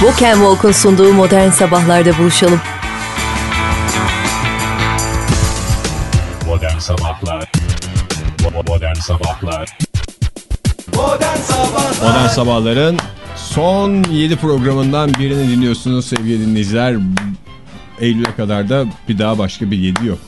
Walk and Walk'un sunduğu Modern Sabahlar'da buluşalım. Modern Sabahlar Modern Sabahlar Modern Sabahlar'ın son 7 programından birini dinliyorsunuz sevgili dinleyiciler. Eylül'e kadar da bir daha başka bir 7 yok.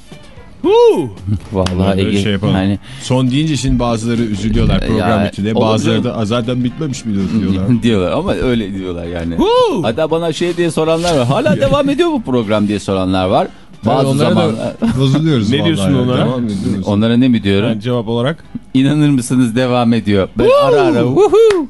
Vallahi Ege şey yapalım. yani Son deyince şimdi bazıları üzülüyorlar program Ya, bitti diye. Bazıları da "Aa, zaten bitmemiş mi diyorlar. diyorlar ama öyle diyorlar yani. Hatta bana şey diye soranlar var. Hala devam ediyor bu program diye soranlar var. Bazı onlara zamanlar da bozuluyoruz Ne diyorsun onlara? Devam ediyoruz. onlara ne mi diyorum? Yani cevap olarak. İnanır mısınız devam ediyor. Ben ara ara woohoo.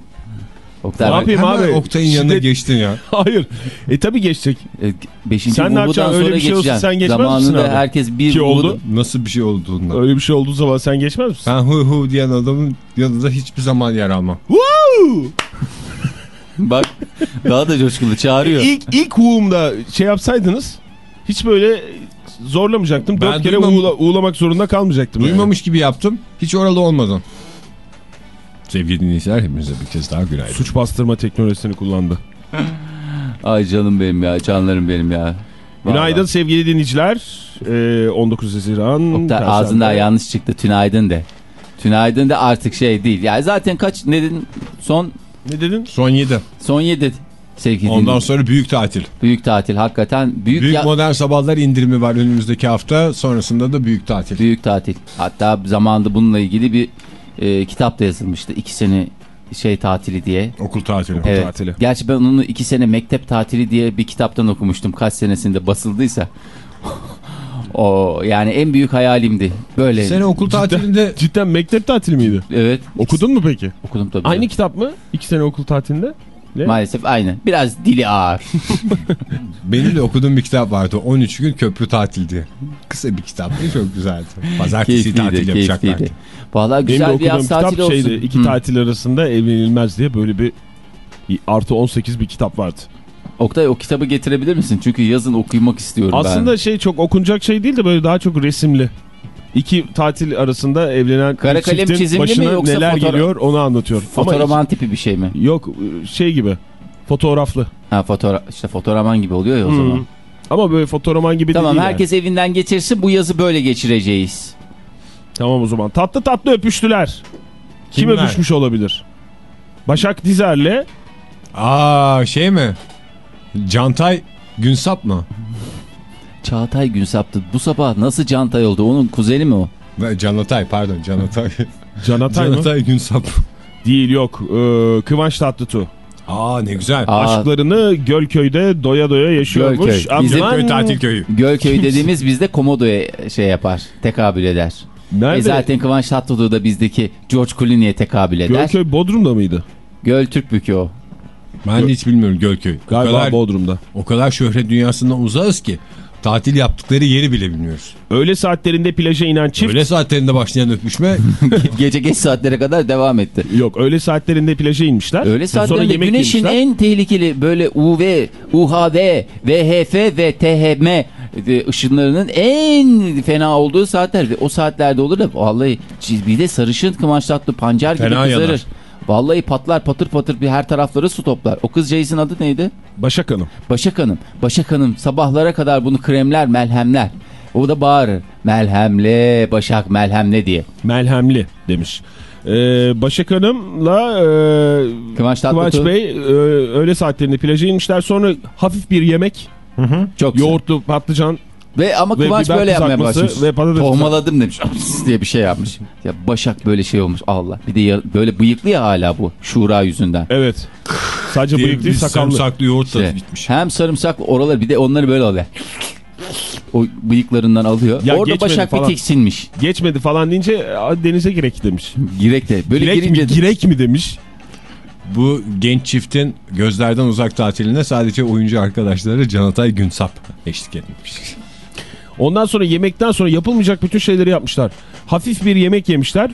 Oktay Ne yapayım abi? Oktay'ın yanına Şiddet- geçtin ya. Hayır. E tabi geçecek. e, Beşinci Sen ne Sen yapacaksın? Öyle bir şey geçeceksin. sen geçmez misin Zamanında abi? herkes bir Ki oldu. Nasıl bir şey olduğundan. Öyle bir şey olduğu zaman sen geçmez misin? Ben hu hu diyen adamın yanında hiçbir zaman yer almam. Bak daha da coşkulu çağırıyor. İlk, ilk uğumda şey yapsaydınız hiç böyle zorlamayacaktım. Ben Dört kere uğula- uğulamak zorunda kalmayacaktım. yani. Duymamış gibi yaptım. Hiç oralı olmadan. Sevgili dinleyiciler hepinize bir kez daha günaydın. Suç bastırma teknolojisini kullandı. Ay canım benim ya canlarım benim ya. Günaydın Vallahi. sevgili dinleyiciler. Ee, 19 Haziran. Oktay ağzından yanlış çıktı. Tünaydın de. Tünaydın de artık şey değil. Yani zaten kaç ne dedin? Son Ne dedin? Son 7. son 7 sevgili Ondan dinleyiciler. sonra büyük tatil. Büyük tatil hakikaten büyük Büyük ya- modern sabahlar indirimi var önümüzdeki hafta. Sonrasında da büyük tatil. büyük tatil. Hatta zamanında bununla ilgili bir e, kitap da yazılmıştı. iki sene şey tatili diye. Okul tatili. Evet. tatili. Gerçi ben onu iki sene mektep tatili diye bir kitaptan okumuştum. Kaç senesinde basıldıysa. o yani en büyük hayalimdi. Böyle. Sene okul tatilinde Cidden mektep tatili miydi? Evet. Okudun mu peki? Okudum tabii. Aynı kitap mı? İki sene okul tatilinde. Ne? Maalesef aynı. Biraz dili ağır. benim de okuduğum bir kitap vardı. 13 gün köprü tatil diye. Kısa bir kitaptı çok güzeldi. Pazartesi tatil keyifliydi, yapacaklar. keyifliydi. Vallahi Benim de güzel bir okuduğum yaz kitap tatili olsun. şeydi. İki Hı. tatil arasında evlenilmez diye böyle bir artı 18 bir kitap vardı. Oktay o kitabı getirebilir misin? Çünkü yazın okumak istiyorum Aslında ben. şey çok okunacak şey değil de böyle daha çok resimli. İki tatil arasında evlenen Kara kalem çiftin başına yoksa neler geliyor onu anlatıyor. Ama Fotoroman tipi bir şey mi? yok şey gibi fotoğraflı. Ha fotoğraf işte fotoroman gibi oluyor ya o Hmm. zaman. Ama böyle fotoğraman gibi Tamam değil yani. herkes evinden geçirsin bu yazı böyle geçireceğiz. Tamam o zaman. Tatlı tatlı öpüştüler. Kim Kimler? öpüşmüş olabilir? Başak Dizer'le Aa şey mi? Cantay Günsap mı? Çağatay Günsap'tı. Bu sabah nasıl Cantay oldu? Onun kuzeni mi o? Ve Canatay pardon Canatay. Canatay mı? Canatay Günsap. Değil yok. Ee, Kıvanç Tatlıtuğ. Aa ne güzel. Aa, Aşklarını Gölköy'de doya doya yaşıyormuş. Gölköy. Bizim Köy tatil köyü. Gölköy dediğimiz bizde Komodo'ya şey yapar. Tekabül eder. Nerede? E zaten Kıvanç Tatlıtuğ da bizdeki George Clooney'e tekabül eder. Gölköy Bodrum'da mıydı? Göl Türkbükü o. Ben de hiç bilmiyorum Gölköy. O Galiba kadar, Bodrum'da. o kadar şöhret dünyasından uzağız ki tatil yaptıkları yeri bile bilmiyoruz. Öğle saatlerinde plaja inen çift. Öğle saatlerinde başlayan öpüşme Gece geç saatlere kadar devam etti. Yok öğle saatlerinde plaja inmişler. Öyle Sonra saatlerinde yemek güneşin yemişler. en tehlikeli böyle UV, UHV, VHF ve THM e, ışınlarının en fena olduğu saatler o saatlerde olur da vallahi bir de sarışın Kıvanç Tatlı pancar gibi Fena kızarır. yanar. Vallahi patlar patır patır bir her tarafları su toplar. O kızcağızın adı neydi? Başak Hanım. Başak Hanım. Başak Hanım sabahlara kadar bunu kremler, melhemler. O da bağırır. Melhemle, Başak melhemle diye. Melhemli demiş. Ee, Başak Hanım'la e, Kıvanç. Kıvanç Bey e, öğle saatlerinde plaja inmişler. Sonra hafif bir yemek. Çok güzel. Yoğurtlu patlıcan Ve ama Ve Kıvanç böyle yapmaya başlamış. ve Tohmaladım demiş. diye bir şey yapmış. Ya Başak böyle şey olmuş Allah. Bir de ya- böyle bıyıklı ya hala bu. Şura yüzünden. Evet. Sadece diye bıyık değil sakallı. sarımsaklı yoğurt İşte, tadı gitmiş. hem sarımsak oralar bir de onları böyle alıyor. O bıyıklarından alıyor. Ya Orada Başak falan. bir tiksinmiş. Geçmedi falan deyince "Aa, denize girek demiş. Girek de. Böyle Girek girince mi, de- girek mi demiş. Bu genç çiftin gözlerden uzak tatiline sadece oyuncu arkadaşları Canatay Günsap eşlik etmiş. Ondan sonra yemekten sonra yapılmayacak bütün şeyleri yapmışlar. Hafif bir yemek yemişler.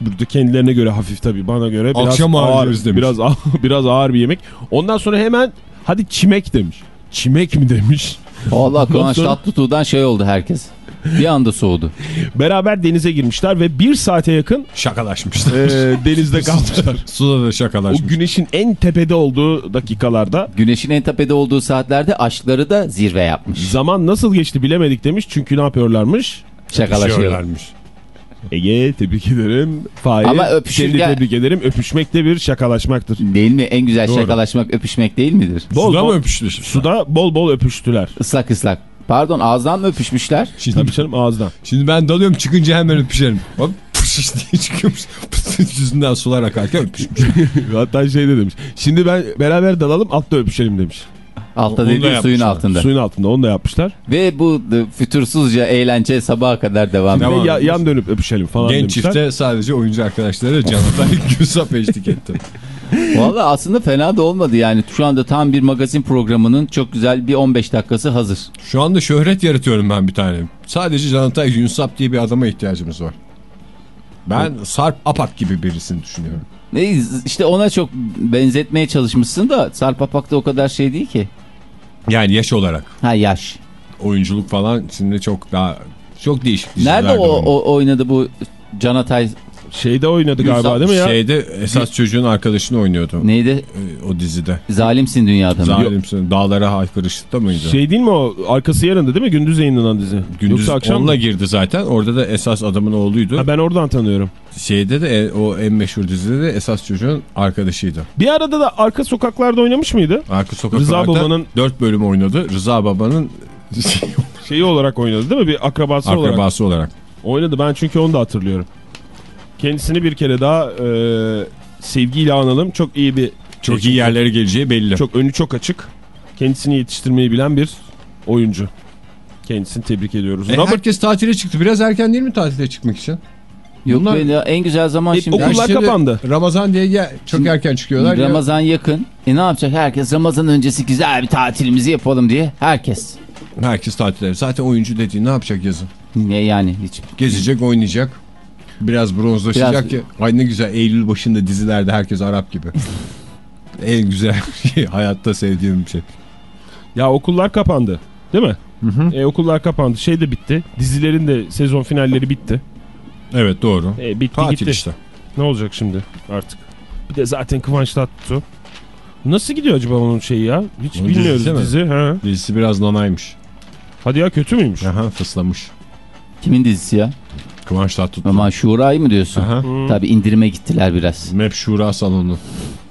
Burada kendilerine göre hafif tabii bana göre biraz Akşam ağır, demiş. biraz ağır, biraz ağır bir yemek. Ondan sonra hemen hadi çimek demiş. Çimek mi demiş? Valla Kıvanç Tatlıtuğ'dan şey oldu herkes. Bir anda soğudu. Beraber denize girmişler ve bir saate yakın Şakalaşmışlar. e, denizde kalmışlar. Suda da O şakalaşmış. güneşin en tepede olduğu dakikalarda Güneşin en tepede olduğu saatlerde aşkları da zirve yapmış. zaman nasıl geçti bilemedik demiş. Çünkü ne yapıyorlarmış? Şakalaşıyor. Şakalaşıyorlarmış. Ege tebrik ederim. Fahir Ama öpüşürken- seni tebrik ederim. Öpüşmek de bir şakalaşmaktır. Değil mi? En güzel Doğru. şakalaşmak öpüşmek değil midir? Bol Suda bol- mı öpüştüler? Suda bol bol öpüştüler. Islak ıslak. Pardon ağızdan mı öpüşmüşler? Şimdi, Tabii canım ağızdan. şimdi ben dalıyorum çıkınca hemen öpüşerim. Hop pış diye çıkıyormuş. Yüzünden sular akarken öpüşmüş. Hatta şey de demiş. Şimdi ben beraber dalalım altta öpüşelim demiş. Altta Onu da dediği suyun yapmışlar. altında. Suyun altında onu da yapmışlar. Ve bu fütursuzca eğlence sabaha kadar devam ediyor. Ya- etmiş. yan dönüp öpüşelim falan Genç demişler. çifte sadece oyuncu arkadaşları Canatay Gülsap eşlik etti. Valla aslında fena da olmadı yani. Şu anda tam bir magazin programının çok güzel bir 15 dakikası hazır. Şu anda şöhret yaratıyorum ben bir tane. Sadece Canatay Günsap diye bir adama ihtiyacımız var. Ben Sarp Apak gibi birisini düşünüyorum. Ne işte ona çok benzetmeye çalışmışsın da Sarp Apak da o kadar şey değil ki. Yani yaş olarak. Ha yaş. Oyunculuk falan şimdi çok daha çok değişik. Nerede o, o oynadı bu Canatay Şeyde oynadı galiba değil mi ya? Şeyde esas çocuğun arkadaşını oynuyordu. neydi? Ee, O dizide. Zalimsin dünyada mı? Zalimsin. Dağlara haykırışta mıydı? Şey değil mi o? Arkası yarındı değil mi? Gündüz yayınlanan dizi. Gündüz Yoksa akşam onunla mı? girdi zaten. Orada da esas adamın oğluydu. Ha, ben oradan tanıyorum. Şeyde de e, o en meşhur dizide de esas çocuğun arkadaşıydı. Bir arada da arka sokaklarda oynamış mıydı? Arka sokaklarda Rıza Baba'nın- 4 bölüm oynadı. Rıza Baba'nın Şeyi olarak oynadı değil mi? Bir akrabası, olarak. akrabası olarak. Oynadı ben çünkü onu da hatırlıyorum. Kendisini bir kere daha e, sevgiyle analım. Çok iyi bir Çok iyi yerlere geleceği belli. Çok önü çok açık. Kendisini yetiştirmeyi bilen bir oyuncu. Kendisini tebrik ediyoruz. E, Robert herkes tatile çıktı. Biraz erken değil mi tatile çıkmak için? Yok Bunlar- be ya, en güzel zaman E, şimdi. Okullar şimdi kapandı. Ramazan diye gel, çok erken çıkıyorlar. ya. Ramazan yakın. E ne yapacak? Herkes Ramazan öncesi güzel bir tatilimizi yapalım diye. Herkes. Herkes tatile. Zaten oyuncu dediğin ne yapacak yazın? Ne yani hiç. Gezecek, oynayacak. Biraz bronzlaşacak Biraz- ki. Ay ne güzel Eylül başında dizilerde herkes Arap gibi. en güzel şey hayatta sevdiğim şey. Ya okullar kapandı. Değil mi? E, okullar kapandı. Şey de bitti. Dizilerin de sezon finalleri bitti. Evet doğru. E, bitti Tatil gitti. işte. Ne olacak şimdi artık? Bir de zaten Kıvanç Tatlıtuğ. Nasıl gidiyor acaba onun şeyi ya? Hiç Onun bilmiyoruz dizisi mi? dizi. Ha. Dizisi biraz nanaymış. Hadi ya kötü müymüş? Aha fıslamış. Kimin dizisi ya? Kıvanç Tatlıtuğ. Ama Şura'yı mı diyorsun? Aha. Hmm. Tabii indirime gittiler biraz. Mep Şura salonu.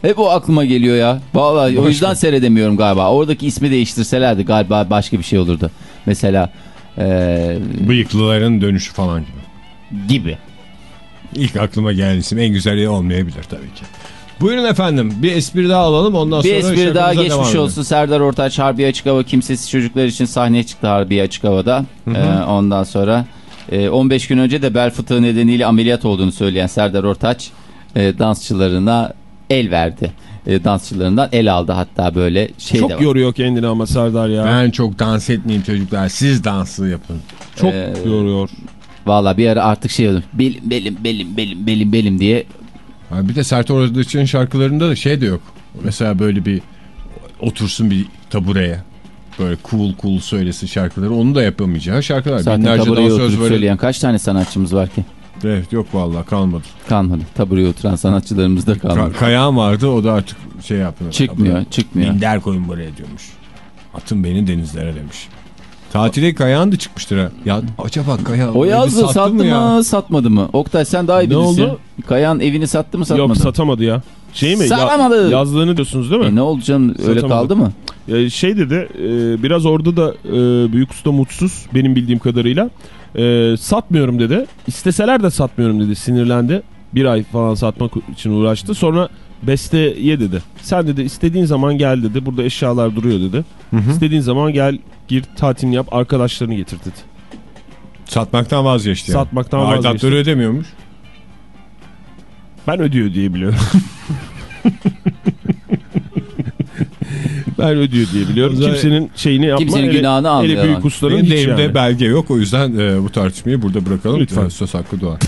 Hep o aklıma geliyor ya. Vallahi o Başka. yüzden seyredemiyorum galiba. Oradaki ismi değiştirselerdi galiba başka bir şey olurdu. Mesela eee, Bıyıklıların dönüşü falan gibi. gibi. İlk aklıma gelen isim en güzeli olmayabilir tabii ki. Buyurun efendim bir espri daha alalım ondan Bir sonra espri daha geçmiş olsun. Serdar Ortaç Harbiye Açık Hava kimsesiz çocuklar için sahneye çıktı Harbiye Açık Hava'da. Ee, ondan sonra e, 15 gün önce de bel fıtığı nedeniyle ameliyat olduğunu söyleyen Serdar Ortaç e, dansçılarına el verdi. E, dansçılarından el aldı hatta böyle şey de Çok var. yoruyor kendini ama Serdar ya. Ben çok dans etmeyeyim çocuklar siz dansı yapın. Çok Ee, yoruyor. Valla bir ara artık şey oldu. Belim belim belim belim belim belim diye Ha, bir de Sert Ortaç'ın şarkılarında da şey de yok. Mesela böyle bir otursun bir tabureye. Böyle cool cool söylesin şarkıları. Onu da yapamayacağı şarkılar. zaten Binlerce tabureye dansöz oturup böyle. söyleyen kaç tane sanatçımız var ki? Evet yok vallahi kalmadı. Kalmadı. Tabureye oturan sanatçılarımız da Ka kalmadı. Kayağım vardı o da artık şey yapıyor. çıkmıyor çıkmıyor. Minder koyun buraya diyormuş. Atın beni denizlere demiş. Tatile kayağın da çıkmıştır ha. Ya acaba kayağı O yazdı sattı, mı, ya? satmadı mı? Oktay sen daha iyi Ne bilirsin. oldu? Kayan evini sattı mı satmadı Yok mı? satamadı ya. Şey mi? Ya- Satamadı. yazdığını diyorsunuz değil mi? E ne oldu canım öyle Satamadı. kaldı mı? Ya şey dedi e, biraz orada da e, büyük usta mutsuz benim bildiğim kadarıyla. E, satmıyorum dedi. İsteseler de satmıyorum dedi sinirlendi. Bir ay falan satmak için uğraştı. Sonra besteye dedi. Sen dedi istediğin zaman gel dedi. Burada eşyalar duruyor dedi. İstediğin zaman gel gir tatilini yap arkadaşlarını getir dedi. Satmaktan vazgeçti yani. Satmaktan vazgeçti. Aidatları ödemiyormuş. Ben ödüyor diye biliyorum. ben ödüyor diye biliyorum. Kimsenin şeyini yapma. Kimsenin günahını Hele almayalım. büyük ustaların Benim hiç yani. belge yok o yüzden e, bu tartışmayı burada bırakalım. Lütfen. E, söz hakkı doğar.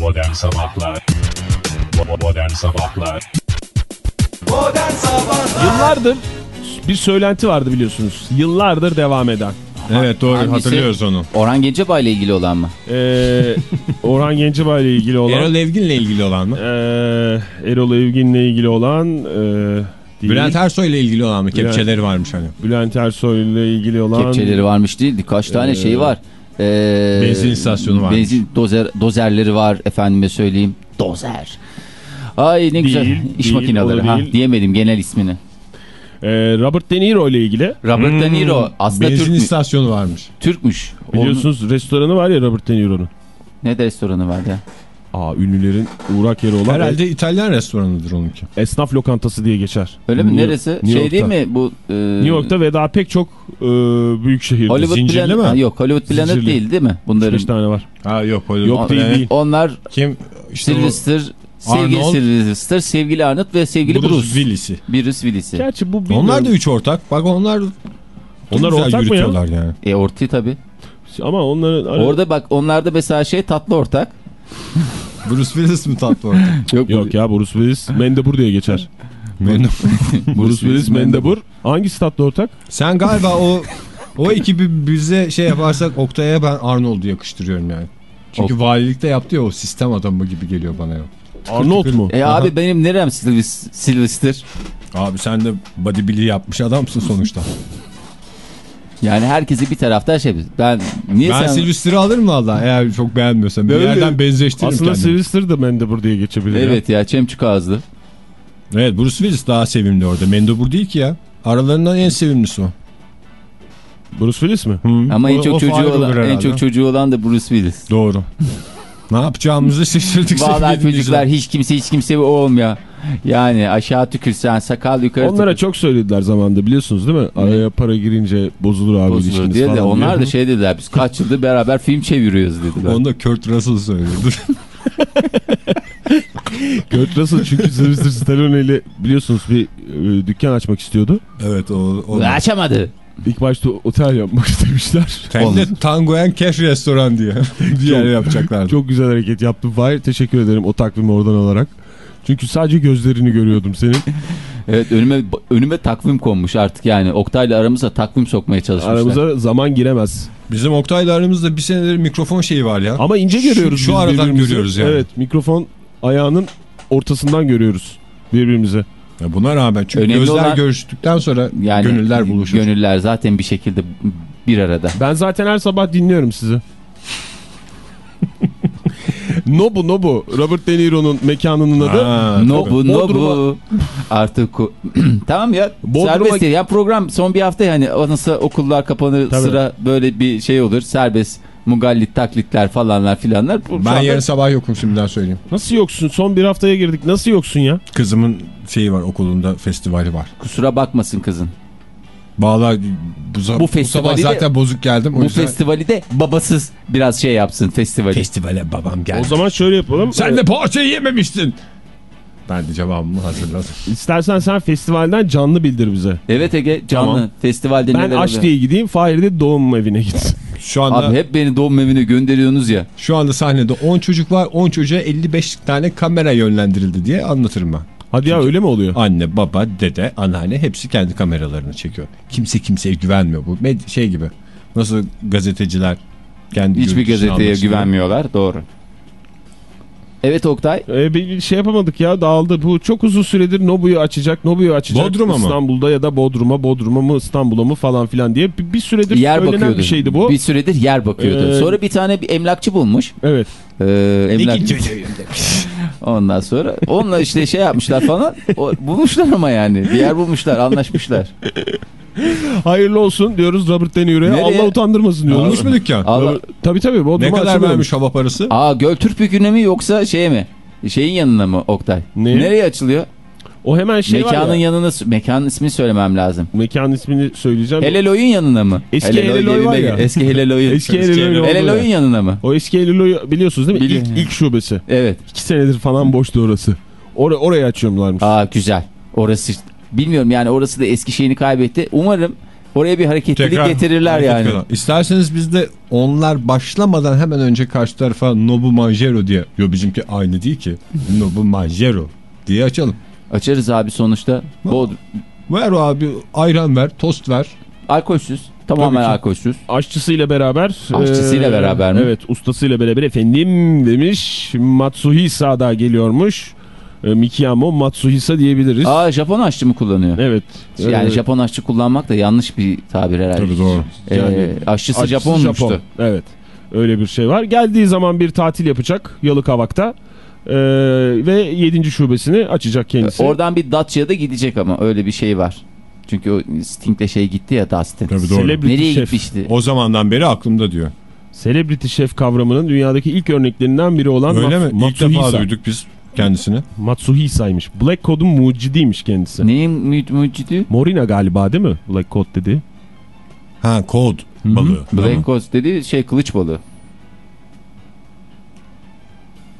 Modern Sabahlar Bo- Modern Sabahlar Yıllardır bir söylenti vardı biliyorsunuz. Yıllardır devam eden. Evet doğru Hangisi? hatırlıyoruz onu. Orhan Gencebay ile ilgili olan mı? Ee, Orhan Gencebay ile ilgili olan. Erol Evgin'le ilgili olan mı? Ee, Erol Evgin'le ilgili olan. E, değil. Bülent Ersoy ile ilgili olan mı? Bülent- Kepçeleri varmış hani. Bülent Ersoy ile ilgili olan. Kepçeleri varmış değil. Kaç tane Ee, şey var. Ee, benzin istasyonu varmış. Benzin dozer, dozerleri var efendime söyleyeyim. Dozer. Ay ne güzel Değil, iş değil, makineleri. Ha, değil. diyemedim genel ismini. Ee, Robert De Niro ile ilgili. Robert De Niro aslında Benzin Türkmüş. istasyonu varmış. Türkmüş. Onun- Biliyorsunuz restoranı var ya Robert De Niro'nun. ne de restoranı var ya. Aa ünlülerin uğrak yeri olan Herhalde İtalyan restoranıdır onunki. esnaf lokantası diye geçer. Öyle mi? New- Neresi? New şey York'ta. değil mi bu? e, New York'ta ve daha pek çok e, büyük şehirde. Hollywood Zincirli Planet, mi? Ha, yok Hollywood Planet Zincirli. değil değil mi? Bunların 5 tane var. Ha yok öyle. Yok değil, değil. onlar Kim? İşte Sylvester, sevgili Arnold. Sylvester, sevgili Arnold ve sevgili Bruce, Bruce. Willis'i. Bruce Willis'i. Gerçi bu bilmiyorum. Onlar da üç ortak. Bak onlar Onlar ortak mı ya? yani. E orti tabi. Ama onların ara- Orada bak onlarda mesela şey tatlı ortak. Bruce Willis mi tatlı ortak? Yok, Yok ya Bruce Willis Mendebur diye geçer. Bruce Willis Mendebur. Hangisi tatlı ortak? Sen galiba o o ekibi bize şey yaparsak Oktay'a ben Arnold'u yakıştırıyorum yani. Çünkü valilikte yaptı ya o sistem adamı gibi geliyor bana ya. Arnold mu? E Aha. abi benim nerem? Sylvester? Abi sen de bodybuilding yapmış adamsın sonuçta. Yani herkesi bir taraftan şey. Ben niye ben sen... Sylvester'ı alırım valla eğer çok beğenmiyorsam. Bir Böyle- yerden benzeştiririm Aslında kendimi. Sylvester de Mendebur diye geçebilir. ya. Evet ya çemçük ağızlı. Evet Bruce Willis daha sevimli orada. Mendebur değil ki ya. Aralarından en sevimlisi o. Bruce Willis mi? Ama en O- çok o çocuğu olan en çok çocuğu olan da Bruce Willis. Doğru. ne yapacağımızı şaşırdık. Vallahi çocuklar hiç kimse hiç kimse olmuyor. Yani aşağı tükürsen sakal yukarı Onlara tükür- çok söylediler zamanda biliyorsunuz değil mi? Araya para girince bozulur abi bozulur ilişkiniz diye de falan onlar da şey dediler biz kaç yıldır beraber film çeviriyoruz dediler. Onu da Kurt Russell söylüyordur. Kurt Russell çünkü Sylvester Stallone ile biliyorsunuz bir e, dükkan açmak istiyordu. evet o. o Açamadı. İlk başta otel yapmak istemişler. Hem de Tango and Cash restoran diye bir yer yapacaklardı. Çok güzel hareket yaptın Fahir. Teşekkür ederim o takvimi oradan alarak. Çünkü sadece gözlerini görüyordum senin. Evet önüme önüme takvim konmuş artık yani Oktay'la aramıza takvim sokmaya çalışmışlar. Aramıza zaman giremez. Bizim Oktay'la aramızda bir senedir mikrofon şeyi var ya. Ama ince Şu- görüyoruz şu biz aradan görüyoruz yani. Evet mikrofon ayağının ortasından görüyoruz birbirimize. Ya buna rağmen çünkü Önemli gözler olan- görüştükten sonra yani gönüller buluşur. Gönüller zaten bir şekilde bir arada. Ben zaten her sabah dinliyorum sizi. Nobu Nobu. Robert De Niro'nun mekanının adı. Ha, No tabii. bu no Bodrum'a- bu. Artık tamam ya. Bodrum'a- Serbest. Ya program son bir hafta yani o nasıl okullar kapanır Tabii. sıra böyle bir şey olur. Serbest mugallit taklitler falanlar filanlar. Bu- şu Ben anda- yarın sabah yokum şimdiden söyleyeyim. Nasıl yoksun? Son bir haftaya girdik. Nasıl yoksun ya? Kızımın şeyi var okulunda festivali var. Kusura bakmasın kızın. Vallahi bu, Bu bu festivali sabah de- zaten bozuk geldim. Bu yüzden festivali de babasız biraz şey yapsın festivali. festivale babam geldi. O zaman şöyle yapalım. Sen de poğaçayı yememiştin. Ben de cevabımı hazırladım. İstersen sen festivalden canlı bildir bize. Evet Ege canlı Tamam. festivalde Ben neler aç diye gideyim. Fahir de doğum evine gitsin. Şu anda Abi hep beni doğum evine gönderiyorsunuz ya. şu anda sahnede 10 çocuk var. 10 çocuğa 55 tane kamera yönlendirildi diye anlatırım ben. Hadi ya öyle mi oluyor? Anne, baba, dede, anneanne hepsi kendi kameralarını çekiyor. Kimse kimseye güvenmiyor bu. Med- şey gibi. Nasıl gazeteciler kendi Hiçbir gazeteye güvenmiyorlar doğru. Evet Oktay. Ee, bir şey yapamadık ya dağıldı. Bu çok uzun süredir Nobu'yu açacak. Nobu'yu açacak. Bodrum'a mı? İstanbul'da ya da Bodrum'a, Bodrum'a mı İstanbul'a mı falan filan diye bir, bir süredir yer söylenen bakıyordu. bir şeydi bu. Bir süredir yer bakıyordu. Ee, Sonra bir tane bir emlakçı bulmuş. Evet. Ee, emlak... İkinci demiş. Ondan sonra onunla işte şey yapmışlar falan. O, bulmuşlar ama yani. Bir yer bulmuşlar, anlaşmışlar. Hayırlı olsun diyoruz Robert De Niro'ya. Allah utandırmasın diyoruz. Olmuş mu dükkan? Allah... Tabii tabii. Ne kadar açılıyormuş. vermiş hava parası? Aa Göltürk Bükü'ne mi yoksa şeye mi? Şeyin yanına mı Oktay? Ne? Nereye açılıyor? O hemen şey Mekanın var ya. yanına, mekanın ismini söylemem lazım. Mekanın ismini söyleyeceğim. Heleloy'un yanına mı? Eski Heleloy Heleloy var ya. Eski Heleloy'un. Eski Heleloy'un yer. yanına mı? O eski Heleloy'u biliyorsunuz değil mi? Biliyorum. İlk, ilk şubesi. Evet. İki senedir falan boştu orası. Or oraya açıyorlarmış. Aa güzel. Orası bilmiyorum yani orası da eski şeyini kaybetti. Umarım oraya bir hareketlilik getirirler hareket yani. kadar. İsterseniz biz de onlar başlamadan hemen önce karşı tarafa Nobu Manjero diye. Yo bizimki aynı değil ki. Nobu Manjero diye açalım. Açarız abi sonuçta. Bol Ver abi ayran ver, tost ver. alkolsüz. Tamamen alkolsüz. Aşçısıyla beraber. Aşçısıyla eee, beraber mi? Evet ustasıyla beraber efendim demiş. Matsuhisa da geliyormuş. E, Mikiyamo Matsuhisa diyebiliriz. Aa Japon aşçı mı kullanıyor? Evet. Yani Ee, Japon aşçı kullanmak da yanlış bir tabir herhalde. Tabii doğru. Ee, Yani aşçısı, aşçısı Japonmuştu. Japon. Evet. Öyle bir şey var. Geldiği zaman bir tatil yapacak Yalıkavak'ta. Ee, ve 7. şubesini açacak kendisi. Oradan bir Dacia'da gidecek ama öyle bir şey var. Çünkü o Sting'le şey gitti ya Dustin. Tabii doğru. Celebrity Nereye şef. gitmişti? O zamandan beri aklımda diyor. Celebrity şef kavramının dünyadaki ilk örneklerinden biri olan Öyle Mat- mi? İlk defa Matsuhisa. duyduk biz kendisini. Matsuhisa'ymış. Black Code'un mucidiymiş kendisi. Neyin mü mucidi? Morina galiba değil mi? Black Code dedi. Ha kod Hı. balığı. Tamam. Black Ghost dedi şey kılıç balığı.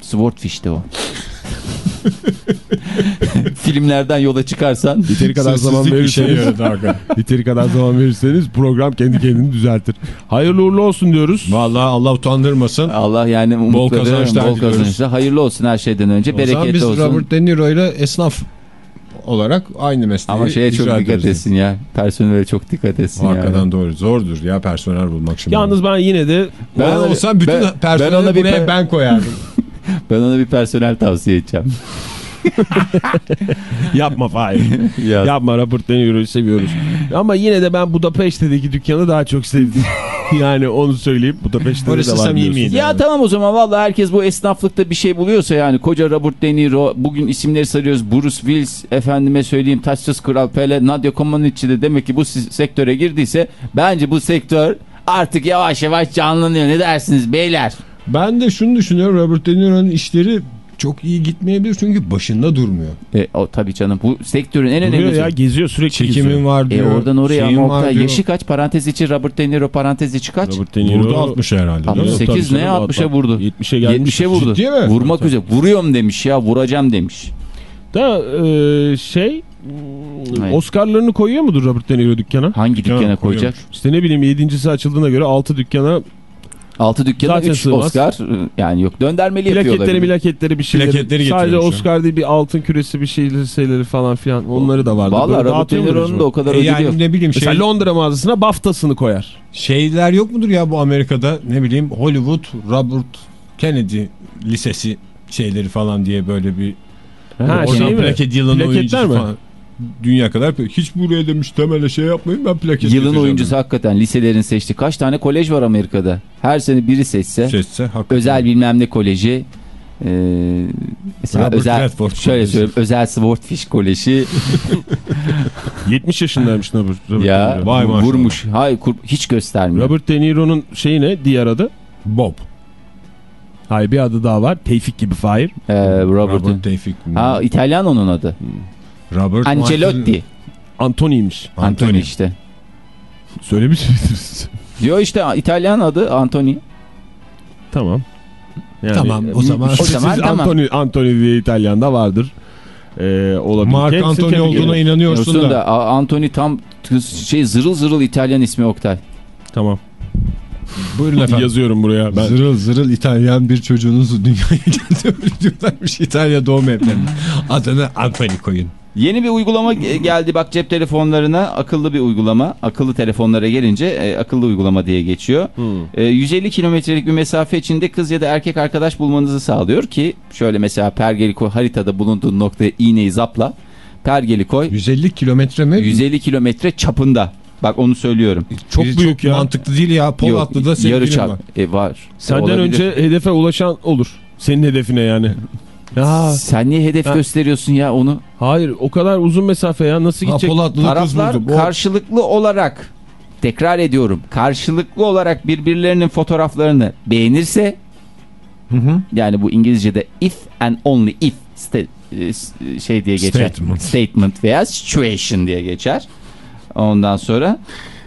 Swordfish'ti o. Filmlerden yola çıkarsan Yeteri kadar zaman şey verirseniz, hakikaten. yeteri kadar zaman verirseniz program kendi kendini düzeltir. Hayırlı uğurlu olsun diyoruz. Vallahi Allah utandırmasın. Allah yani umutları kazançlar bol kazançlar. Hayırlı olsun her şeyden önce. O zaman Bereketli biz olsun. Robert De Niro ile esnaf olarak aynı mesleği Ama şeye çok dikkat ediyoruz. etsin ya. Personele çok dikkat etsin Hakikaten yani. doğru. Zordur ya personel bulmak şimdi. Yalnız ben yine de ben, Ben- olsam bütün ben- personeli ben ona bir buraya ben koyardım. Ben ona bir personel tavsiye edeceğim. yapma Fahir. ya. Yapma Robert De Niro'yu seviyoruz. Ama yine de ben Budapeşte'deki dükkanı daha çok sevdim. yani onu söyleyeyim. Budapeşte'de Orası de var biliyorsun. Ya tamam o zaman vallahi herkes bu esnaflıkta bir şey buluyorsa yani koca Robert De Niro bugün isimleri sarıyoruz Bruce Willis efendime söyleyeyim Taçsız Kral Pele Nadia Comaneci de demek ki bu sektöre girdiyse bence bu sektör artık yavaş yavaş canlanıyor ne dersiniz beyler? Ben de şunu düşünüyorum Robert De Niro'nun işleri çok iyi gitmeyebilir çünkü başında durmuyor. E, o tabii canım bu sektörün en Duruyor önemli ya geziyor sürekli geziyor. Çekimim var E diyor. oradan oraya ama var Oktay, diyor. yaşı kaç parantez içi Robert De Niro parantez içi kaç? Robert De Niro Burada 60 herhalde. değil mi? 68 Tabii ne, canım, 60'a hatta vurdu. 70'e gelmiş. 70'e vurdu. Ciddi mi? Vurmak üzere. Vuruyorum demiş ya vuracağım demiş. Da e, şey Hayır. Oscar'larını koyuyor mudur Robert De Niro dükkana? Hangi dükkana Dükkana koyacak? İşte ne bileyim yedincisi açıldığına göre 6 dükkana 6 dükkana Zaten 3 sığmaz. Oscar yani yok döndermeli yapıyorlar. plaketleri plaketleri bir şeyleri. Plaketleri Sadece. Oscar değil bir altın küresi bir şeyleri şeyleri falan filan onları da vardı. Vallahi Böyle Robert De Niro'nun da o kadar E ödülü yani yok. ne bileyim Mesela şey, Londra mağazasına BAFTA'sını koyar. şeyler yok mudur ya bu Amerika'da ne bileyim Hollywood Robert Kennedy Lisesi şeyleri falan diye böyle bir Ha şey mi? plaket yılın Plaketler oyuncusu mi? falan. Dünya kadar hiç buraya demiş temele şey yapmayın ben plaket Yılın getireceğim oyuncusu hakikaten liselerin seçti. Kaç tane kolej var Amerika'da? Her sene biri seçse. Seçse hakikaten. Özel bilmem ne koleji. Ee, mesela Robert özel Redford şöyle Koleji. söyleyeyim özel Swordfish Koleji 70 yaşındaymış Robert, Robert ya. Vay maşallah. vurmuş. Hayır kur- hiç göstermiyor. Robert De Niro'nun şeyi ne? Diğer adı? Bob. Hayır bir adı daha var. Tevfik gibi Fahir. Ee, Robert'ın. Robert Tevfik. Ha İtalyan onun adı. Robert Ancelotti. Antoni'ymiş. Anthony. Anthony işte. Söylemiş miydiniz? Diyor işte İtalyan adı Anthony. tamam. Yani, Tamam, o zaman- O zaman tamam. Antoni, Antoni diye İtalyan'da vardır. Ee, olabilir. Mark Kendisi Antony olduğuna ederim. inanıyorsun Diyorsun da. da A- Anthony tam şey zırıl zırıl İtalyan ismi Oktay. Tamam. Buyurun efendim. Yazıyorum buraya. Ben Zırıl zırıl İtalyan bir çocuğunuzu dünyaya getirdiyorlarmış İtalya doğum evlerine. Adını Anthony koyun. Yeni bir uygulama ge- geldi bak cep telefonlarına akıllı bir uygulama. Akıllı telefonlara gelince e, akıllı uygulama diye geçiyor. Hmm. E, 150 kilometrelik bir mesafe içinde kız ya da erkek arkadaş bulmanızı sağlıyor ki şöyle mesela pergeli koy haritada bulunduğun noktaya iğneyi zapla. Pergeli koy 150 kilometre mi? 150 kilometre çapında. Bak onu söylüyorum. Çok Biri büyük ya. Mantıklı değil ya. Polatlı'da sevgilim yarı çap. var. E, var. Senden Olabilir. önce hedefe ulaşan olur. Senin hedefine yani. Ya, Sen niye hedef Ha. gösteriyorsun ya onu? hayır o kadar uzun mesafe ya nasıl Ha, gidecek? Kız Taraflar karşılıklı olarak tekrar ediyorum karşılıklı olarak birbirlerinin fotoğraflarını beğenirse Hı hı. yani bu İngilizce'de if and only if e, s- şey diye geçer. Statement. Statement veya situation diye geçer. Ondan sonra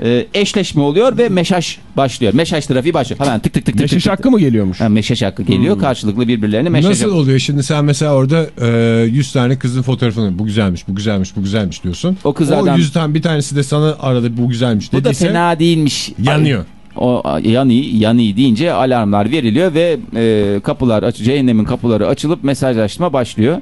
e, eşleşme oluyor ve meşaş başlıyor. Meşaş trafiği başlıyor. Hemen tık tık tık tık. Tık, tık. hakkı mı geliyormuş? Ha, meşaş hakkı geliyor. Hmm. Karşılıklı birbirlerine meşaş Nasıl oluyor şimdi sen mesela orada e, 100 tane kızın fotoğrafını bu güzelmiş bu güzelmiş bu güzelmiş diyorsun. O kızlardan- O 100'den bir tanesi de sana arada bu güzelmiş Bu da dediyse fena değilmiş. yanıyor. O yanı yanı deyince alarmlar veriliyor ve e, kapılar cehennemin kapıları açılıp mesajlaşma başlıyor.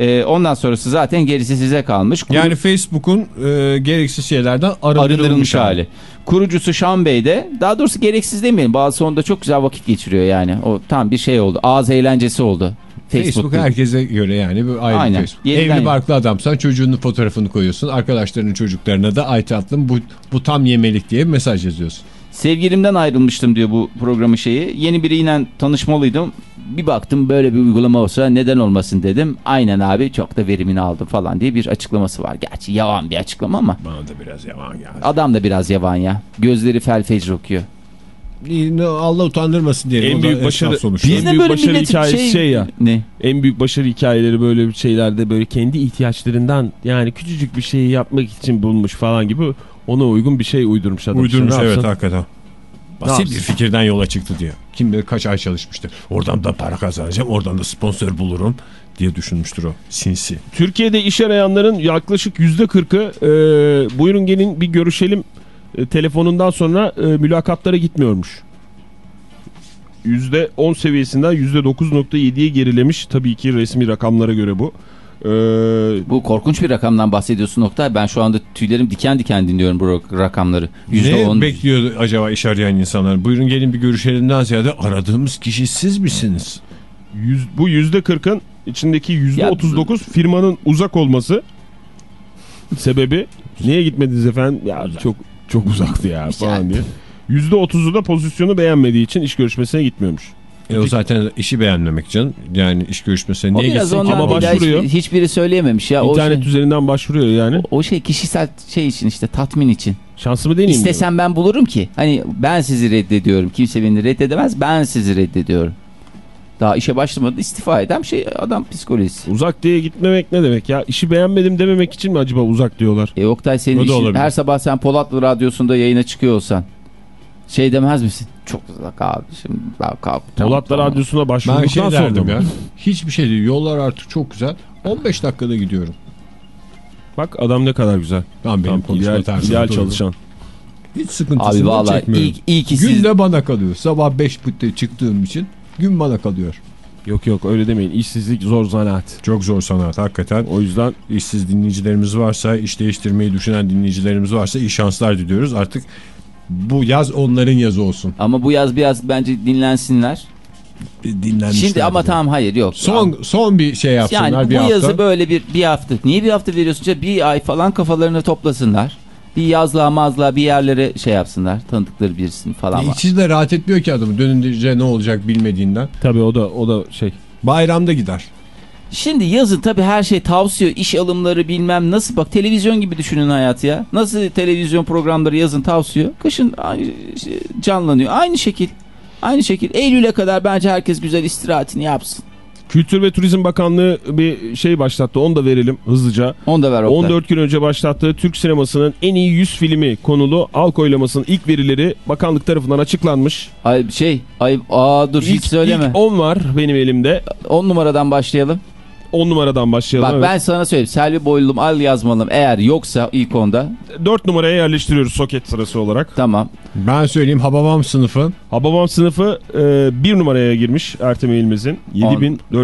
E, ondan sonrası zaten gerisi size kalmış. Kuru- Yani Facebook'un e, gereksiz şeylerden arındırılmış, arındırılmış hali. hali. Kurucusu Şan Bey de daha doğrusu gereksiz demeyelim. Bazı onda çok güzel vakit geçiriyor yani. O tam bir şey oldu. Ağız eğlencesi oldu. Facebook Facebook'ta. herkese göre yani bir ayrı Aynen. Facebook. Yeniden- Evli barklı adamsan çocuğunun fotoğrafını koyuyorsun. Arkadaşlarının çocuklarına da ay tatlım bu, bu tam yemelik diye mesaj yazıyorsun. Sevgilimden ayrılmıştım diyor bu programı şeyi. Yeni biriyle tanışmalıydım. Bir baktım böyle bir uygulama olsa neden olmasın dedim. Aynen abi çok da verimini aldım falan diye bir açıklaması var. Gerçi yavan bir açıklama ama Bana da biraz yalan geldi. adam da biraz yavan ya. Gözleri fel fecr okuyor. Allah utandırmasın diye. En büyük başarı- sonuçta. En büyük başarı milletin hikayesi şey ya. Ne? En büyük başarı hikayeleri böyle bir şeylerde böyle kendi ihtiyaçlarından yani küçücük bir şeyi yapmak için bulmuş falan gibi ona uygun bir şey uydurmuş adam. Uydurmuş evet hakikaten. Basit bir fikirden yola çıktı diyor. Kim bilir kaç ay çalışmıştır. Oradan da para kazanacağım, oradan da sponsor bulurum diye düşünmüştür o sinsi. Türkiye'de iş arayanların yaklaşık %40'ı e, buyurun gelin bir görüşelim e, telefonundan sonra e, mülakatlara gitmiyormuş. %10 seviyesinden %9.7'ye gerilemiş. Tabii ki resmi rakamlara göre bu. E, Bu korkunç bir rakamdan bahsediyorsun Oktay. Ben şu anda tüylerim diken diken dinliyorum bu rak- rakamları. Ne %10. bekliyor acaba iş arayan insanlar? Buyurun gelin bir görüşelimden ziyade aradığımız kişi siz misiniz? yüz, bu %40'ın içindeki %39 firmanın uzak olması sebebi. Niye gitmediniz efendim? Ya çok çok uzaktı ya falan diye. %30'u da pozisyonu beğenmediği için iş görüşmesine gitmiyormuş. E o zaten işi beğenmemek canım. Yani iş görüşmesine O niye gitsin? Ama başvuruyor. hiçbir- hiçbiri söyleyememiş ya. O İnternet şey, üzerinden başvuruyor yani. o şey kişisel şey için işte tatmin için. Şansımı deneyeyim diyor. İstesem ben bulurum ki. Hani ben sizi reddediyorum. Kimse beni reddedemez. Ben sizi reddediyorum. Daha işe başlamadı istifa eden şey adam psikolojisi. Uzak diye gitmemek ne demek ya? İşi beğenmedim dememek için mi acaba uzak diyorlar? E Oktay senin O işin, her sabah sen Polatlı Radyosu'nda yayına çıkıyor olsan şey demez misin? Çok uzak abi şimdi ben kalktım. Polatlar Tamam. Radyosu'na Ben başvurduktan şey sonra derdim mı? ya. Hiçbir şey değil. Yollar artık çok güzel. 15 dakikada gidiyorum. Bak adam ne kadar güzel. Tamam benim Tam konuşma ideal, tarzım. ideal doğru. çalışan. Hiç sıkıntısını Abi vallahi çekmiyorum. iyi, iyi ki siz Gün de bana kalıyor. Sabah 5 butte çıktığım için gün bana kalıyor. Yok yok öyle demeyin. İşsizlik zor zanaat. Çok zor sanat hakikaten. O yüzden İşsiz dinleyicilerimiz varsa, iş değiştirmeyi düşünen dinleyicilerimiz varsa iyi şanslar diliyoruz. Artık bu yaz onların yazı olsun. ama bu yaz biraz bence dinlensinler. Dinlenmişler. Şimdi ama tamam hayır yok. Son son bir şey yapsınlar Yani bu bir hafta. yazı böyle bir bir hafta. Niye bir hafta veriyorsun? canım? Bir ay falan kafalarını toplasınlar. Bir yazlığa mazlığa bir yerlere şey yapsınlar. Tanıdıkları birisini falan var. İçi de rahat etmiyor ki adamı. Dönünce ne olacak bilmediğinden. tabii o da o da şey. Bayramda gider. Şimdi yazın tabii her şey tavsiye, iş alımları bilmem nasıl bak televizyon gibi düşünün hayatı ya. Nasıl televizyon programları yazın tavsiye, kışın canlanıyor. Aynı şekil. Aynı şekil. Eylül'e kadar bence herkes güzel istirahatini yapsın. Kültür ve Turizm Bakanlığı bir şey başlattı. Onu da verelim hızlıca. Onu da ver Oktay. 14 gün önce başlattığı Türk sinemasının en iyi 100 filmi konulu Alk oylamasının ilk verileri bakanlık tarafından açıklanmış. Ay şey, ay aa dur hiç İlk, söyleme. ilk 10 var benim elimde. 10 numaradan başlayalım. 10 numaradan başlayalım. Bak evet. ben sana söyleyeyim. Selvi Boylum al yazmalım. Eğer yoksa ilk onda 4 numaraya yerleştiriyoruz soket sırası olarak. tamam. Ben söyleyeyim Hababam sınıfı. Hababam sınıfı 1 numaraya girmiş Ertem Eğilmez'in.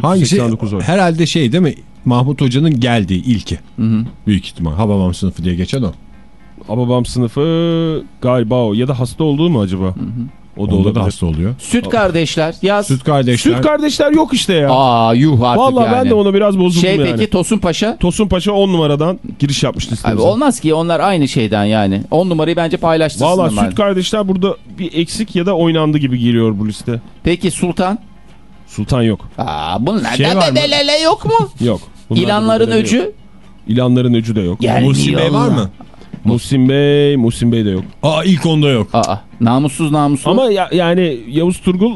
Hangisi? 7489 oy. Herhalde şey değil mi? Mahmut Hoca'nın geldiği ilki. Hı hı. Büyük ihtimal. Hababam sınıfı diye geçen o. Hababam sınıfı galiba o. Ya da hasta olduğu mu acaba? O da Onda da hasta oluyor. Süt kardeşler yaz. Süt kardeşler. Süt kardeşler yok işte ya. Aa yuh artık Vallahi yani. ben de ona biraz bozuldum Şey yani. peki Tosun Paşa? Tosun Paşa 10 numaradan giriş yapmış Abi listemize. olmaz ki onlar aynı şeyden yani. 10 numarayı bence paylaştırsınlar. Valla bari. süt kardeşler burada bir eksik ya da oynandı gibi geliyor bu liste. Peki Sultan? Sultan yok. Aa bunlar Şey bedelele yok mu? Yok. İlanların yok. öcü? İlanların öcü de yok. Gelmiyor. Muhsin Bey var mı? Muhsin Bey, Muhsin Bey de yok. Aa ilk onda yok. Aa namussuz namussuz Ama ya- yani Yavuz Turgul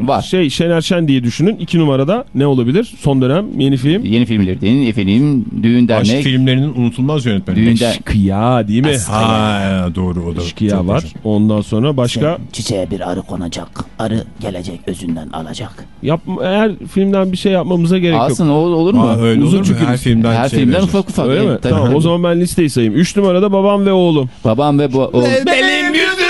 var. şey Şener Şen diye düşünün. 2 numarada ne olabilir? Son dönem yeni film. Yeni filmlerden efendim düğün Aşk dernek. filmlerinin unutulmaz yönetmeni. Düğünde Kıya değil mi? Ha doğru o da. Kıya çok var. güzel. Ondan sonra başka Çiçeğe bir arı konacak. Arı gelecek özünden alacak. yap eğer filmden bir şey yapmamıza gerek yok. Alsın o- olur mu? Aa, öyle Uzun olur mu? çünkü Her filmden Her şey filmden vereceğiz. ufak ufak. Öyle mi? Tabii. Tamam o zaman ben listeyi sayayım. 3 numarada babam ve oğlum. Babam ve bu... o- Benim yüzümden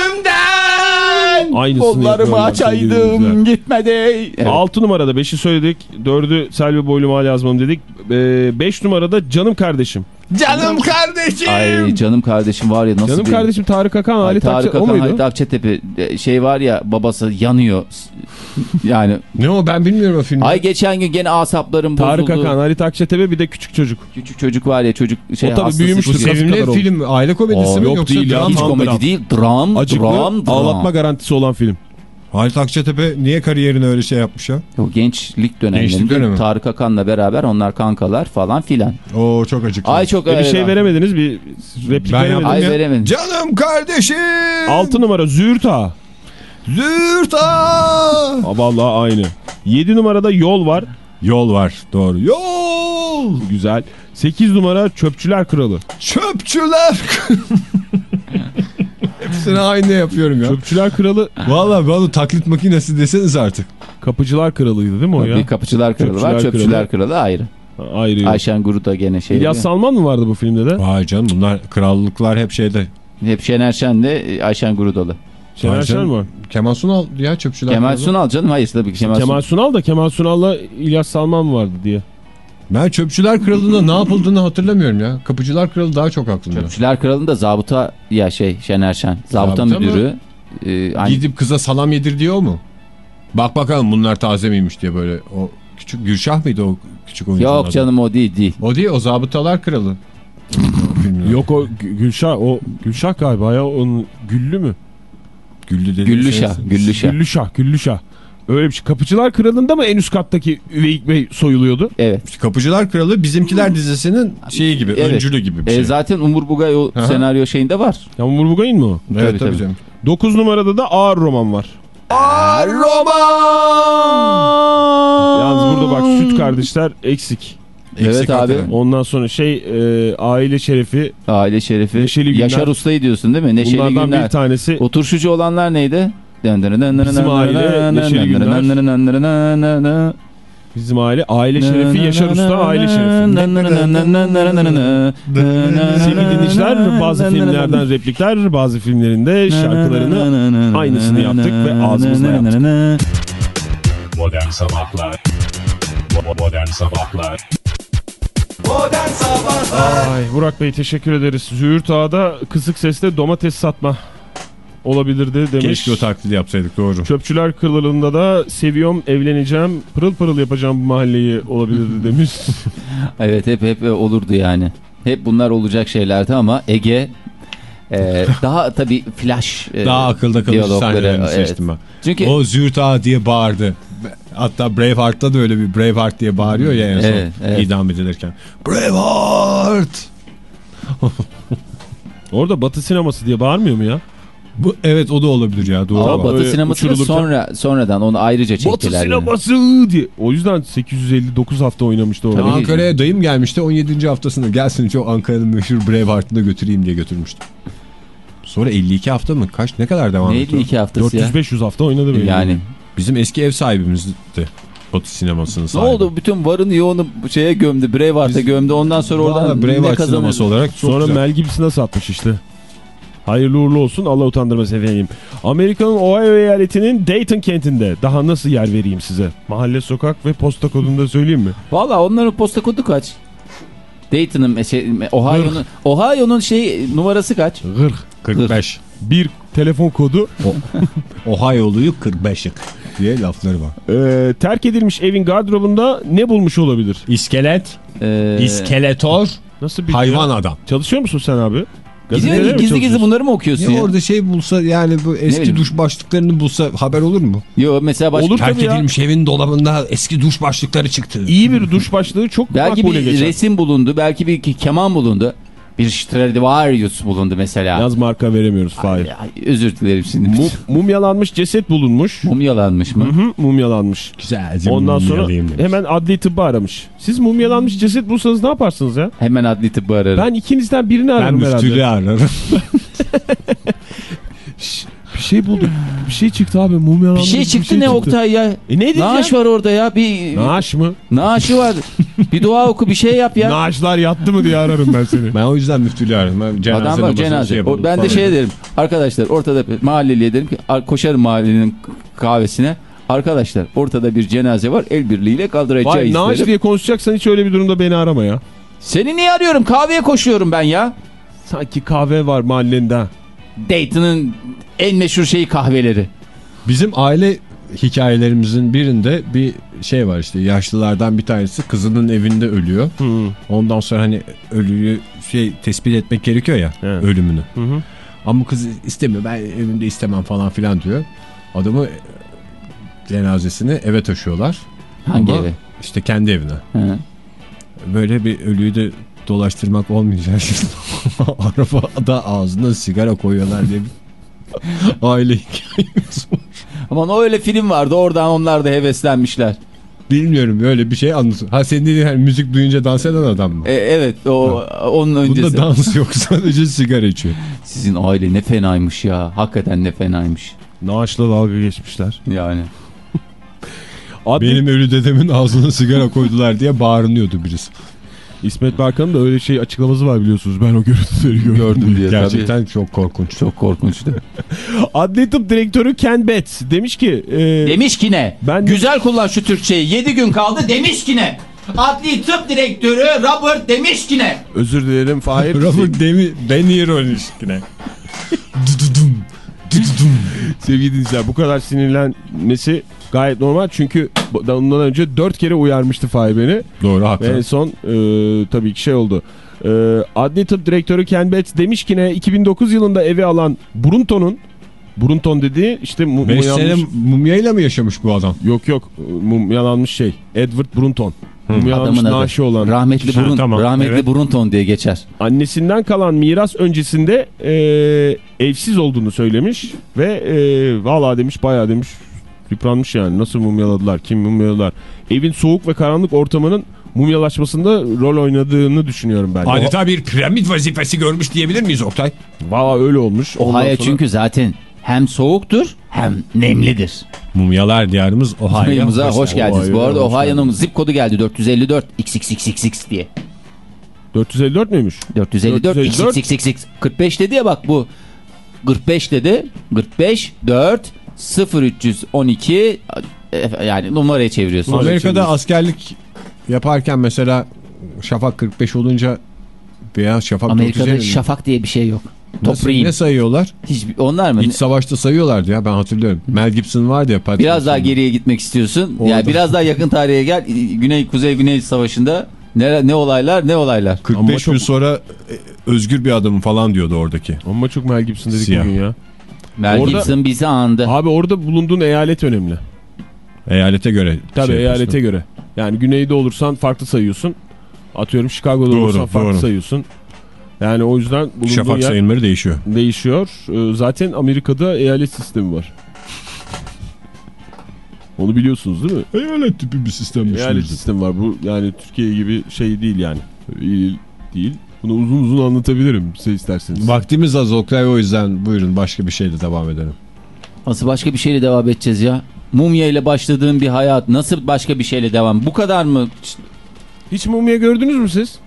Aynısını Kollarımı açaydım gitmedi. Evet. 6 numarada 5'i söyledik. 4'ü Selvi Boylum Ali yazmam dedik. 5 numarada Canım Kardeşim. Canım kardeşim. Ay canım kardeşim var ya nasıl Canım bir... kardeşim Tarık Akan, Ay, Ali Tarık Takçı. O Akan, muydu? Halit Akçatepe e, şey var ya babası yanıyor. Yani Ne o ben bilmiyorum o filmi. ay geçen gün gene asaplarım bozuldu. Tarık Akan, Ali Takçatepe bir de küçük çocuk. Küçük çocuk var ya çocuk şey O tabii kadar sevimli film aile komedisi Aa, mi yok yoksa değil dram Hiç komedi dram. değil dram Acıklı dram dram. ağlatma garantisi olan film. Halit Akçatepe niye kariyerini öyle şey yapmış ya? O gençlik döneminde Gençlik dönemi. Tarık Akan'la beraber onlar kankalar falan filan. Oo çok acıklı. Ay çok E bir şey veremediniz bir replik Ben veremediniz. Ay veremedim. Canım kardeşim. 6 numara Züğürt Ağa. Zürt. Aa, Vallahi aynı. 7 numarada Yol var. Yol var doğru. Yol. Güzel. 8 numara Çöpçüler Kralı. Çöpçüler. Hepsini aynı yapıyorum ya. Çöpçüler Kralı Valla bana taklit makinesi deseniz artık. Kapıcılar Kralıydı değil mi o ya? Bir kapıcılar kralı var, Çöpçüler çöpçüler Kralı. kralı ayrı. Ayrı. Ayşen Guru da gene şey. İlyas Salman mı vardı bu filmde de? Vay canım bunlar krallıklar hep şeyde. Hep Şener Şen de Ayşen Gurudalı. Şener Şen mi var? Kemal Sunal ya çöpçüler. Kemal kralı. Sunal canım hayır tabii ki Kemal, Kemal Sunal. Sunal da Kemal Sunal'la İlyas Salman mı vardı diye. Ben çöpçüler kralında ne yapıldığını hatırlamıyorum ya. Kapıcılar kralı daha çok aklımda. Çöpçüler Kralı'nda zabıta ya şey Şener Şen. Zabıta, Zabıta mı? müdürü. E, aynı- Gidip kıza salam yedir diyor mu? Bak bakalım bunlar taze miymiş diye böyle. O küçük Gülşah mıydı o küçük oyuncunun Yok adı? canım o değil değil. O değil o zabıtalar kralı. Yok o Gü- Gülşah o Gülşah galiba ya onun Güllü mü? Güllü dedi. Güllüşah. Güllüşah. Güllüşah Güllüşah. Öyle bir şey. Kapıcılar Kralı'nda mı en üst kattaki Üveyik Bey soyuluyordu? Evet. Kapıcılar kralı bizimkiler dizisinin şeyi gibi Evet. öncülü gibi bir E, şey. zaten Umur Bugay o Aha. senaryo şeyinde var. Yağmur Bugay'ın mı o? evet tabii, tabii, tabii. canım. 9 numarada da Ağır Roman var. Yalnız burada bak süt kardeşler eksik. Evet abi. hakikaten. Ondan sonra şey e, aile şerefi Aile şerefi. Neşeli Günler. Yaşar Usta'yı diyorsun değil mi? Neşeli bunlardan Günler. bir tanesi O turşucu olanlar neydi? Bizim aile, Neşeli Günler. bizim aile aile şerefi Yaşar Usta aile şerefi. Sevgili dinleyiciler bazı filmlerden replikler bazı filmlerinde şarkılarını aynısını yaptık ve ağzımızla yaptık. Modern Sabahlar Bo- Modern Sabahlar Ay Burak Bey teşekkür ederiz. Züğürt Ağa'da kısık sesle domates satma olabilirdi demiş. Keşke o taklidi yapsaydık doğru. Çöpçüler Kralı'nda da seviyorum, evleneceğim, pırıl pırıl yapacağım bu mahalleyi olabilirdi demiş. Evet hep hep olurdu yani. Hep bunlar olacak şeylerdi ama Ege e, daha tabii flash e, Daha akılda kalıcı sahnelerini evet. seçtim ben. Çünkü O Züğürt Ağa diye bağırdı. Hatta Braveheart'ta da öyle bir Braveheart diye bağırıyor ya en son Evet, evet. idam edilirken. Braveheart! Orada Batı sineması diye bağırmıyor mu ya? Bu, evet o da olabilir ya doğru. ama. Batı sinemasını uçurulurken- sonra sonradan onu ayrıca Batı çektiler. yani. sineması diye. O yüzden 859 hafta oynamıştı orada. Ankara'ya dayım gelmişti 17. haftasında gelsin çok Ankara'nın meşhur Braveheart'ını götüreyim diye götürmüştü. Sonra 52 hafta mı? Kaç? Ne kadar devam etti? Neydi iki haftası ya? 400-500 hafta oynadı benim. Yani. Bizim eski ev sahibimizdi. Batı sinemasının Ne sahibi. oldu? Bütün varını yoğunu şeye gömdü. Braveheart'a gömdü. Ondan sonra oradan Vallahi ne sineması olarak Sonra güzel. Mel Gibson'a satmış işte. Hayırlı uğurlu olsun Allah utandırmasın efendim. Amerika'nın Ohio eyaletinin Dayton kentinde daha nasıl yer vereyim size? Mahalle, sokak ve posta kodunu da söyleyeyim mi? Valla onların posta kodu kaç? Dayton'ın şey, Ohio'nun Ohio'nun şey numarası kaç? Gırk. 45. Bir telefon kodu Ohio'luyu 45 diye lafları var. Ee, terk edilmiş evin gardırobunda ne bulmuş olabilir? İskelet, Ee, iskeletor, Nasıl bir hayvan adam. Çalışıyor musun sen abi? Gidiyor, gizli gizli çalışıyorsun? bunları mı okuyorsun Ya ya? orada şey bulsa yani bu eski duş başlıklarını bulsa haber olur mu? Yo mesela başka Olur. Terk edilmiş evin dolabında eski duş başlıkları çıktı. İyi bir duş başlığı çok belki makbule bir resim bulundu, belki bir keman bulundu. Bir Stradivarius bulundu mesela. Yaz marka veremiyoruz Fahir. Özür dilerim şimdi. Mu- mumyalanmış ceset bulunmuş. Mumyalanmış mı? Hı hı, mumyalanmış. Güzelce Ondan sonra demiş. hemen adli tıbbı aramış. Siz mumyalanmış ceset bulsanız ne yaparsınız ya? Hemen adli tıbbı ararım. Ben ikinizden birini ben ararım herhalde. müftülüğü ararım. şey bulduk. Bir şey çıktı abi mumyalanmış. Bir şey çıktı ne Oktay ya? E ne diyeceğim? Naaş var orada ya. Bir Naaş mı? naaşı var. bir dua oku bir şey yap ya. Naaşlar yattı mı diye ararım ben seni. Ben o yüzden müftülüğü aradım. Ben cenaze Adam var namazına cenaze. şey yapalım O- ben de şey derim. Arkadaşlar ortada mahalleliye derim ki ar- koşarım mahallenin kahvesine. Arkadaşlar ortada bir cenaze var. El birliğiyle kaldıracağız Vay naaş derim. diye konuşacaksan hiç öyle bir durumda beni arama ya. Seni niye arıyorum? Kahveye koşuyorum ben ya. Sanki kahve var mahallende. ha. Dayton'ın en meşhur şeyi kahveleri. Bizim aile hikayelerimizin birinde bir şey var işte yaşlılardan bir tanesi kızının evinde ölüyor. Ondan sonra hani ölüyü şey tespit etmek gerekiyor ya Evet. ölümünü. Hı hı. Ama kız istemiyor ben evimde istemem falan filan diyor. Adamı cenazesini eve taşıyorlar. Hangi Ama eve? İşte kendi evine. Hı. Böyle bir ölüyü de dolaştırmak olmayacak. Arabada ağzına sigara koyuyorlar diye bir aile hikayemiz var. Aman o öyle film vardı oradan onlar da heveslenmişler. Bilmiyorum böyle bir şey anlatıyor. Ha senin dediğin hani müzik duyunca dans eden adam mı? E, evet o onun öncesi. Bunda dans yok sadece sigara içiyor. Sizin aile ne fenaymış ya. Hakikaten ne fenaymış. Naaşla dalga geçmişler. Yani. Adli Benim ölü dedemin ağzına sigara koydular diye bağırınıyordu birisi. İsmet Barkan'ın da öyle şey açıklaması var biliyorsunuz. Ben o görüntüleri gördüm. Gördüm diye Gerçekten çok korkunç. tabii. Çok korkunçtu. Adli tıp direktörü Ken Betts demiş ki... e, demiş ki ne? Ben de- Güzel kullan şu Türkçeyi. 7 gün kaldı demiş ki ne? Adli tıp direktörü Robert demiş ki ne? özür dilerim Fahir. Robert Demi De Niro ilişkine. Dududum. Dududum. Sevgili dinleyiciler bu kadar sinirlenmesi gayet normal. Çünkü ondan önce 4 kere uyarmıştı Fahir beni. Doğru Ve haklı. en son e, tabii ki şey oldu. E, Adli tıp direktörü Ken Betts demiş ki ne 2009 yılında eve alan Brunton'un Brunton dediği işte mu- 5 mumyalanmış- mumyayla mı yaşamış bu adam? Yok yok mumyalanmış şey Edward Brunton. Adamın adı. naaşı olan. Rahmetli Ha, Burun, tamam, rahmetli evet. Burunton diye geçer. Annesinden kalan miras öncesinde e, evsiz olduğunu söylemiş ve e, valla demiş bayağı demiş yıpranmış yani nasıl mumyaladılar kim mumyaladılar. Evin soğuk ve karanlık ortamının mumyalaşmasında rol oynadığını düşünüyorum ben. Adeta bir piramit vazifesi görmüş diyebilir miyiz Oktay? Valla öyle olmuş. Ondan Ohio sonra- çünkü zaten hem soğuktur hem nemlidir. Mumyalar diyarımız Ohio'ya Ohio'muza hoş geldiniz. Ohio'ya Bu arada Ohio'nun zip kodu geldi 454 XXXXX diye. 454 müymüş? 454 454. XXXX 45 dedi ya bak bu 45 dedi 45 4 0312 e, yani numaraya çeviriyorsun. Amerika'da askerlik yaparken mesela Şafak 45 olunca veya Şafak Amerika'da 950 şafak diye bir şey yok. Nasıl, Toprağın. ne sayıyorlar? Hiç, onlar mı? İç savaşta sayıyorlardı ya ben hatırlıyorum. Mel Gibson vardı ya. Patrick Biraz daha geriye gitmek istiyorsun. Orada. Yani biraz daha yakın tarihe gel. Güney Kuzey Güney Savaşı'nda ne, ne olaylar ne olaylar. 45 Ama gün çok- sonra e, özgür bir adamım falan diyordu oradaki. Ama çok Mel Gibson dedik Siyah. bugün ya. Mel Orada- Gibson bizi andı. Abi orada bulunduğun eyalet önemli. Eyalete göre. Tabii şey eyalete yapıyorsun. göre. Yani güneyde olursan farklı sayıyorsun. Atıyorum Chicago'da Doğru, olursan farklı doğru. sayıyorsun. Yani o yüzden bulunduğun Şafak yer sayımları değişiyor. değişiyor. Ee, Zaten Amerika'da eyalet sistemi var. Onu biliyorsunuz değil mi? Eyalet tipi bir sistem Eyalet sistemi var. Bu yani Türkiye gibi şey değil yani. İyi değil. Bunu uzun uzun anlatabilirim size isterseniz. Vaktimiz az Oktay o yüzden buyurun başka bir şeyle devam edelim. Nasıl başka bir şeyle devam edeceğiz ya? Mumya ile başladığın bir hayat nasıl başka bir şeyle devam? Bu kadar mı? Hiç mumya gördünüz mü siz?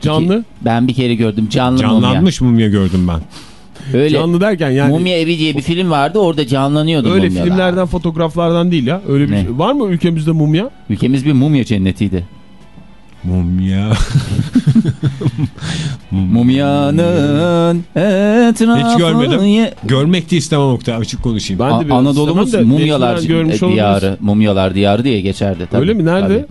Canlı. Ben bir kere gördüm canlı Canlanmış mumya gördüm ben. mumya. Öyle. Canlı derken yani Mumya Evi diye bir film vardı orada canlanıyordu öyle mumyalar. filmlerden fotoğraflardan değil ya. Öyle bir Ne? şey. Var mı ülkemizde mumya? Ülkemiz bir mumya cennetiydi. Mumya. Mumyanın etrafı... Hiç görmedim. ye- Görmek de istemem Oktay açık konuşayım. Ben de Anadolu'muz mumyalar diyarı, mumyalar diyarı diye geçerdi. Tabii, Öyle mi? Nerede? Tabii.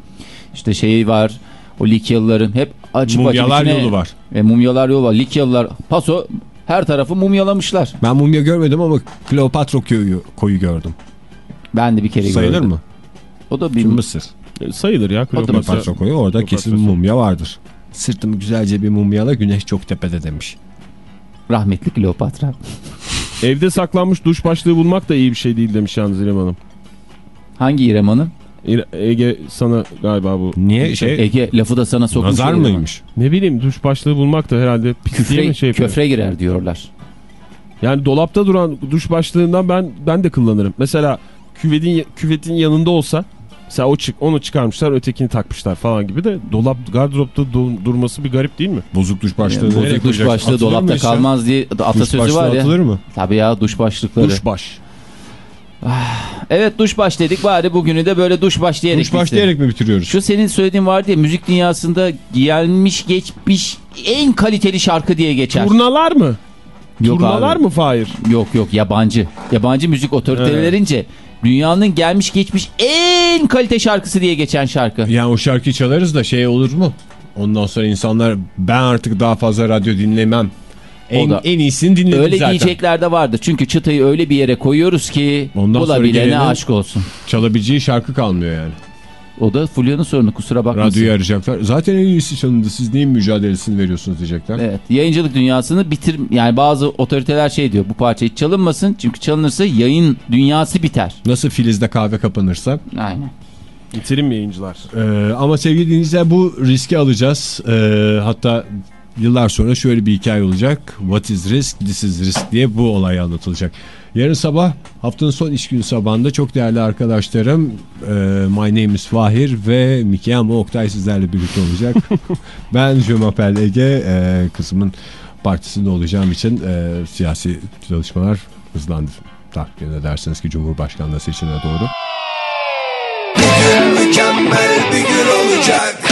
İşte şey var, o Likyalıların hep açıp Mumyalar açıp içine- yolu var. E, mumyalar yolu var. Likyalılar, paso her tarafı mumyalamışlar. Ben mumya görmedim ama Kleopatra köyü koyu gördüm. Ben de bir kere Sayılır gördüm. mı? O da bir Mısır. E, Sayılır ya. Kleopatra. Kleopatra koyu orada Kleopatra kesin mumya vardır. Sırtımı güzelce bir mumyala güneş çok tepede demiş. rahmetli Kleopatra. Evde saklanmış duş başlığı bulmak da iyi bir şey değil demiş yalnız İrem Hanım. Hangi İrem Hanım? Ege sana galiba bu. Niye şey Ege lafı da sana sokmuş. nazar mıymış? Ne bileyim duş başlığı bulmak da herhalde pis diye Küfre, mi şey yapıyor? köfre girer diyorlar. Yani dolapta duran duş başlığından ben ben de kullanırım. Mesela küvetin küvetin yanında olsa mesela o çık onu çıkarmışlar ötekini takmışlar falan gibi de dolap gardıropta du- durması bir garip değil mi? Bozuk duş başlığını nereye Bozuk duş başlığı Atılır dolapta işte? kalmaz diye atasözü başlığı var ya. atılır mı? Tabii ya duş başlıkları. Duş baş. Evet duş baş dedik bari bugünü de böyle duş baş diyerek Duş baş bitirelim. diyerek mi bitiriyoruz? Şu senin söylediğin vardı ya müzik dünyasında gelmiş geçmiş en kaliteli şarkı diye geçer. Turnalar mı? Yok Turnalar abi. mı Fahir? Yok yok yabancı. Yabancı müzik otoritelerince dünyanın gelmiş geçmiş en kalite şarkısı diye geçen şarkı. Yani o şarkıyı çalarız da şey olur mu? Ondan sonra insanlar ben artık daha fazla radyo dinlemem. En, da- en iyisini dinledim Öyle zaten. diyecekler de vardır. Çünkü çıtayı öyle bir yere koyuyoruz ki Ondan sonra bulabilene aşk olsun. Çalabileceği şarkı kalmıyor yani. O da Fulya'nın sorunu kusura bakmasın. Radyoyu arayacaklar. Zaten en iyisi çalındı. Siz neyin mücadelesini veriyorsunuz diyecekler. Evet yayıncılık dünyasını bitir yani bazı otoriteler şey diyor bu parça hiç çalınmasın çünkü çalınırsa yayın dünyası biter. Nasıl Filiz'de kahve kapanırsa. Aynen. Bitirin mi yayıncılar? Ee, ama sevgili dinleyiciler bu riski alacağız. Ee, hatta yıllar sonra şöyle bir hikaye olacak. What is risk? This is risk diye bu olay anlatılacak. Yarın sabah haftanın son iş günü sabahında çok değerli arkadaşlarım e, My name is Fahir ve Miki Ama Oktay sizlerle birlikte olacak. ben Jumapel Ege e, kızımın partisinde olacağım için e, siyasi çalışmalar hızlandı. Takdir edersiniz ki Cumhurbaşkanlığı seçimine doğru. Mükemmel bir gün olacak